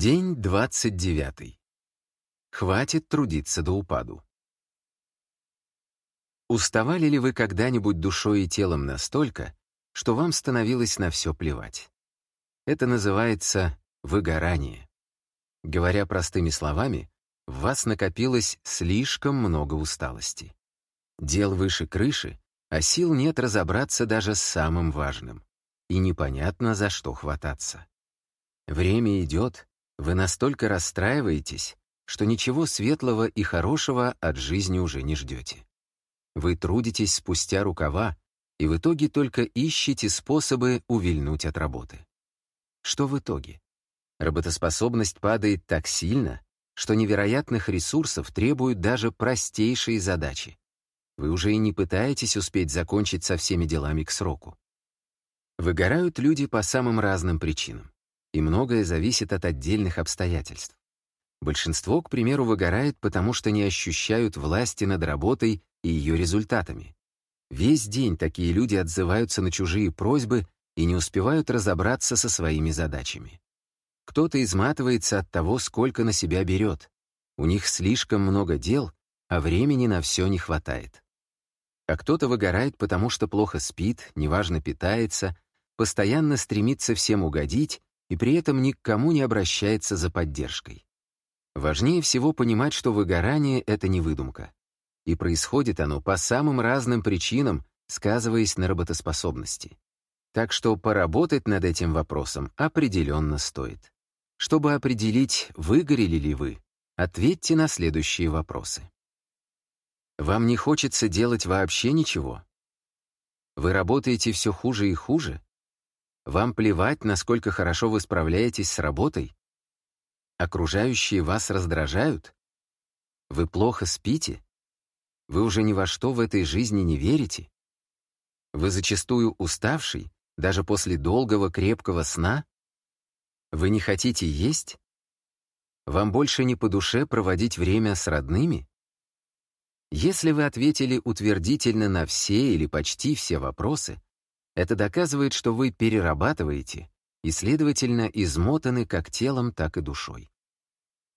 День 29. Хватит трудиться до упаду. Уставали ли вы когда-нибудь душой и телом настолько, что вам становилось на все плевать? Это называется выгорание. Говоря простыми словами, в вас накопилось слишком много усталости. Дел выше крыши, а сил нет разобраться даже с самым важным. И непонятно, за что хвататься. Время идет, вы настолько расстраиваетесь, что ничего светлого и хорошего от жизни уже не ждете. Вы трудитесь спустя рукава, и в итоге только ищете способы увильнуть от работы. Что в итоге? Работоспособность падает так сильно, что невероятных ресурсов требуют даже простейшие задачи. Вы уже и не пытаетесь успеть закончить со всеми делами к сроку. Выгорают люди по самым разным причинам и многое зависит от отдельных обстоятельств. Большинство, к примеру, выгорает, потому что не ощущают власти над работой и ее результатами. Весь день такие люди отзываются на чужие просьбы и не успевают разобраться со своими задачами. Кто-то изматывается от того, сколько на себя берет. У них слишком много дел, а времени на все не хватает. А кто-то выгорает, потому что плохо спит, неважно питается, постоянно стремится всем угодить и при этом ни к кому не обращается за поддержкой. Важнее всего понимать, что выгорание — это не выдумка. И происходит оно по самым разным причинам, сказываясь на работоспособности. Так что поработать над этим вопросом определенно стоит. Чтобы определить, выгорели ли вы, ответьте на следующие вопросы. Вам не хочется делать вообще ничего? Вы работаете все хуже и хуже? Вам плевать, насколько хорошо вы справляетесь с работой? Окружающие вас раздражают? Вы плохо спите? Вы уже ни во что в этой жизни не верите? Вы зачастую уставший, даже после долгого крепкого сна? Вы не хотите есть? Вам больше не по душе проводить время с родными? Если вы ответили утвердительно на все или почти все вопросы, это доказывает, что вы перерабатываете и, следовательно, измотаны как телом, так и душой.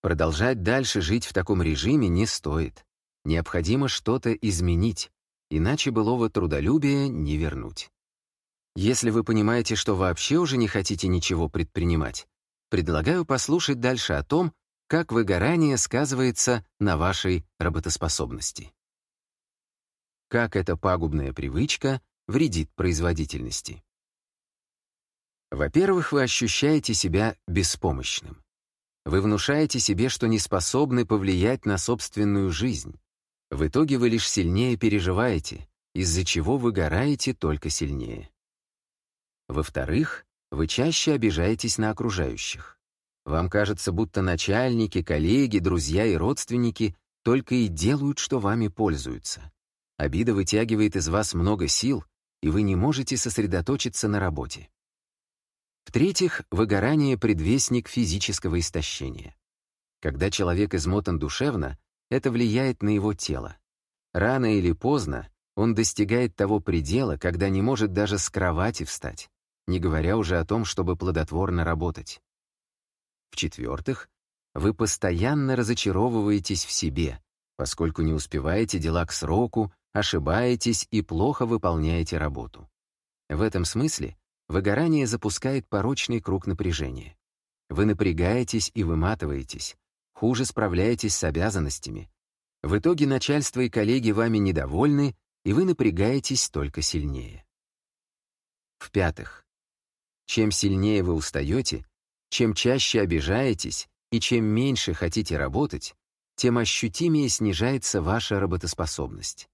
Продолжать дальше жить в таком режиме не стоит. Необходимо что-то изменить, иначе былого трудолюбия не вернуть. Если вы понимаете, что вообще уже не хотите ничего предпринимать, предлагаю послушать дальше о том, как выгорание сказывается на вашей работоспособности. Как эта пагубная привычка вредит производительности. Во-первых, вы ощущаете себя беспомощным. Вы внушаете себе, что не способны повлиять на собственную жизнь. В итоге вы лишь сильнее переживаете, из-за чего вы гораете только сильнее. Во-вторых, вы чаще обижаетесь на окружающих. Вам кажется, будто начальники, коллеги, друзья и родственники только и делают, что вами пользуются. Обида вытягивает из вас много сил, и вы не можете сосредоточиться на работе. В-третьих, выгорание — предвестник физического истощения. Когда человек измотан душевно, это влияет на его тело. Рано или поздно он достигает того предела, когда не может даже с кровати встать, не говоря уже о том, чтобы плодотворно работать. В-четвертых, вы постоянно разочаровываетесь в себе, поскольку не успеваете дела к сроку, ошибаетесь и плохо выполняете работу. В этом смысле выгорание запускает порочный круг напряжения. Вы напрягаетесь и выматываетесь, хуже справляетесь с обязанностями. В итоге начальство и коллеги вами недовольны, и вы напрягаетесь только сильнее. В-пятых, чем сильнее вы устаете, чем чаще обижаетесь и чем меньше хотите работать, тем ощутимее снижается ваша работоспособность.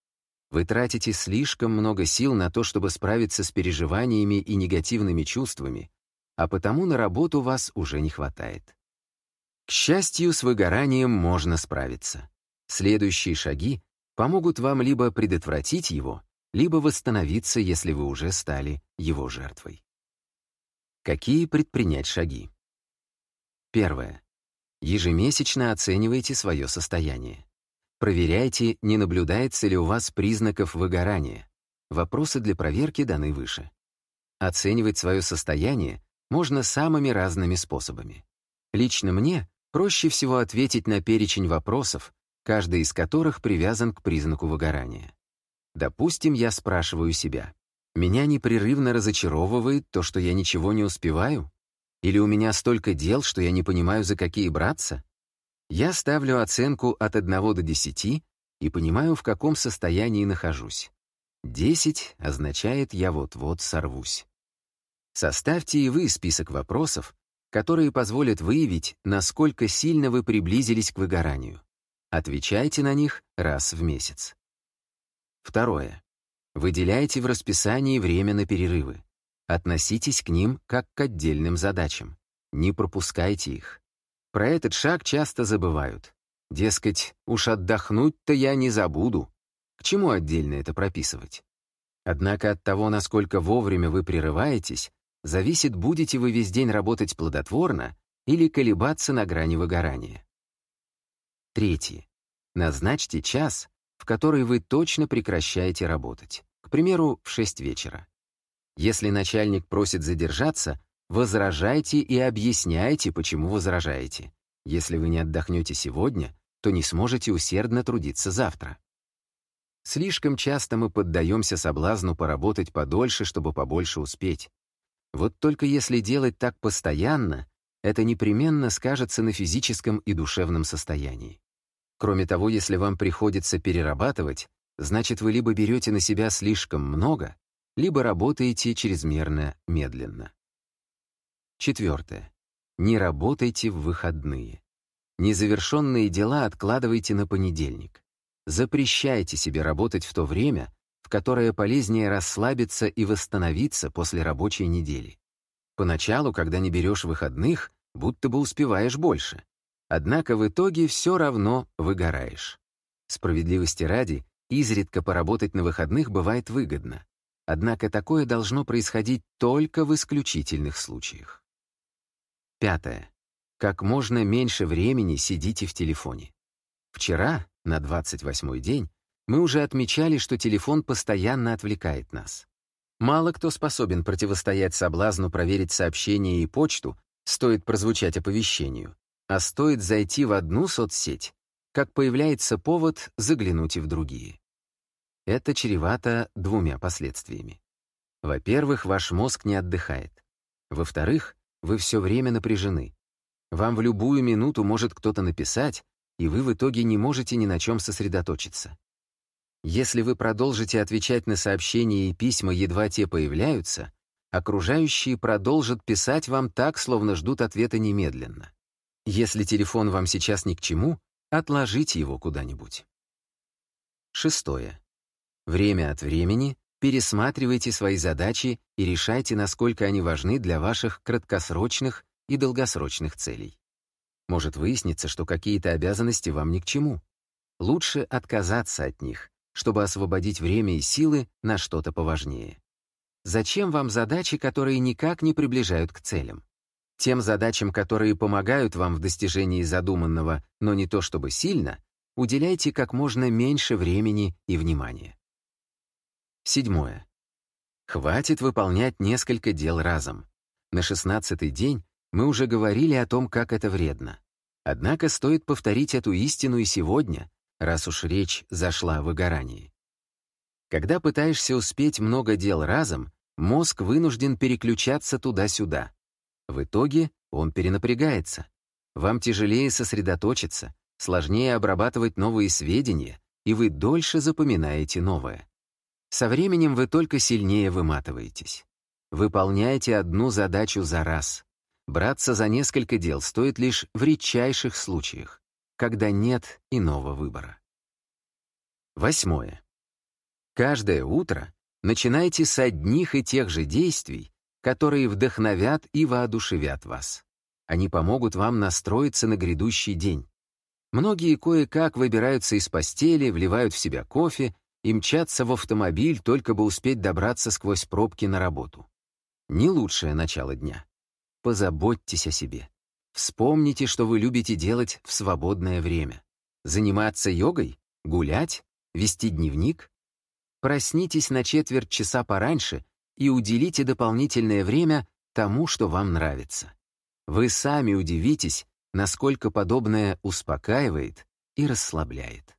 Вы тратите слишком много сил на то, чтобы справиться с переживаниями и негативными чувствами, а потому на работу вас уже не хватает. К счастью, с выгоранием можно справиться. Следующие шаги помогут вам либо предотвратить его, либо восстановиться, если вы уже стали его жертвой. Какие предпринять шаги? Первое. Ежемесячно оценивайте свое состояние. Проверяйте, не наблюдается ли у вас признаков выгорания. Вопросы для проверки даны выше. Оценивать свое состояние можно самыми разными способами. Лично мне проще всего ответить на перечень вопросов, каждый из которых привязан к признаку выгорания. Допустим, я спрашиваю себя, меня непрерывно разочаровывает то, что я ничего не успеваю? Или у меня столько дел, что я не понимаю, за какие браться? Я ставлю оценку от 1 до 10 и понимаю, в каком состоянии нахожусь. 10 означает «я вот-вот сорвусь». Составьте и вы список вопросов, которые позволят выявить, насколько сильно вы приблизились к выгоранию. Отвечайте на них раз в месяц. Второе. Выделяйте в расписании время на перерывы. Относитесь к ним как к отдельным задачам. Не пропускайте их. Про этот шаг часто забывают. Дескать, уж отдохнуть-то я не забуду. К чему отдельно это прописывать? Однако от того, насколько вовремя вы прерываетесь, зависит, будете вы весь день работать плодотворно или колебаться на грани выгорания. Третье. Назначьте час, в который вы точно прекращаете работать. К примеру, в 6 вечера. Если начальник просит задержаться, возражайте и объясняйте, почему возражаете. Если вы не отдохнете сегодня, то не сможете усердно трудиться завтра. Слишком часто мы поддаемся соблазну поработать подольше, чтобы побольше успеть. Вот только если делать так постоянно, это непременно скажется на физическом и душевном состоянии. Кроме того, если вам приходится перерабатывать, значит, вы либо берете на себя слишком много, либо работаете чрезмерно медленно. Четвертое. Не работайте в выходные. Незавершенные дела откладывайте на понедельник. Запрещайте себе работать в то время, в которое полезнее расслабиться и восстановиться после рабочей недели. Поначалу, когда не берешь выходных, будто бы успеваешь больше. Однако в итоге все равно выгораешь. Справедливости ради, изредка поработать на выходных бывает выгодно. Однако такое должно происходить только в исключительных случаях. Пятое. Как можно меньше времени сидите в телефоне. Вчера, на 28-й день, мы уже отмечали, что телефон постоянно отвлекает нас. Мало кто способен противостоять соблазну проверить сообщения и почту, стоит прозвучать оповещению, а стоит зайти в одну соцсеть, как появляется повод заглянуть и в другие. Это чревато двумя последствиями. Во-первых, ваш мозг не отдыхает. Во-вторых, вы все время напряжены. Вам в любую минуту может кто-то написать, и вы в итоге не можете ни на чем сосредоточиться. Если вы продолжите отвечать на сообщения и письма, едва те появляются, окружающие продолжат писать вам так, словно ждут ответа немедленно. Если телефон вам сейчас ни к чему, отложите его куда-нибудь. Шестое. Время от времени пересматривайте свои задачи и решайте, насколько они важны для ваших краткосрочных и долгосрочных целей. Может выясниться, что какие-то обязанности вам ни к чему. Лучше отказаться от них, чтобы освободить время и силы на что-то поважнее. Зачем вам задачи, которые никак не приближают к целям? Тем задачам, которые помогают вам в достижении задуманного, но не то чтобы сильно, уделяйте как можно меньше времени и внимания. Седьмое. Хватит выполнять несколько дел разом. На шестнадцатый день мы уже говорили о том, как это вредно. Однако стоит повторить эту истину и сегодня, раз уж речь зашла о выгорании. Когда пытаешься успеть много дел разом, мозг вынужден переключаться туда-сюда. В итоге он перенапрягается. Вам тяжелее сосредоточиться, сложнее обрабатывать новые сведения, и вы дольше запоминаете новое. Со временем вы только сильнее выматываетесь. Выполняйте одну задачу за раз. Браться за несколько дел стоит лишь в редчайших случаях, когда нет иного выбора. Восьмое. Каждое утро начинайте с одних и тех же действий, которые вдохновят и воодушевят вас. Они помогут вам настроиться на грядущий день. Многие кое-как выбираются из постели, вливают в себя кофе и мчатся в автомобиль, только бы успеть добраться сквозь пробки на работу. Не лучшее начало дня. Позаботьтесь о себе. Вспомните, что вы любите делать в свободное время. Заниматься йогой? Гулять? Вести дневник? Проснитесь на четверть часа пораньше и уделите дополнительное время тому, что вам нравится. Вы сами удивитесь, насколько подобное успокаивает и расслабляет.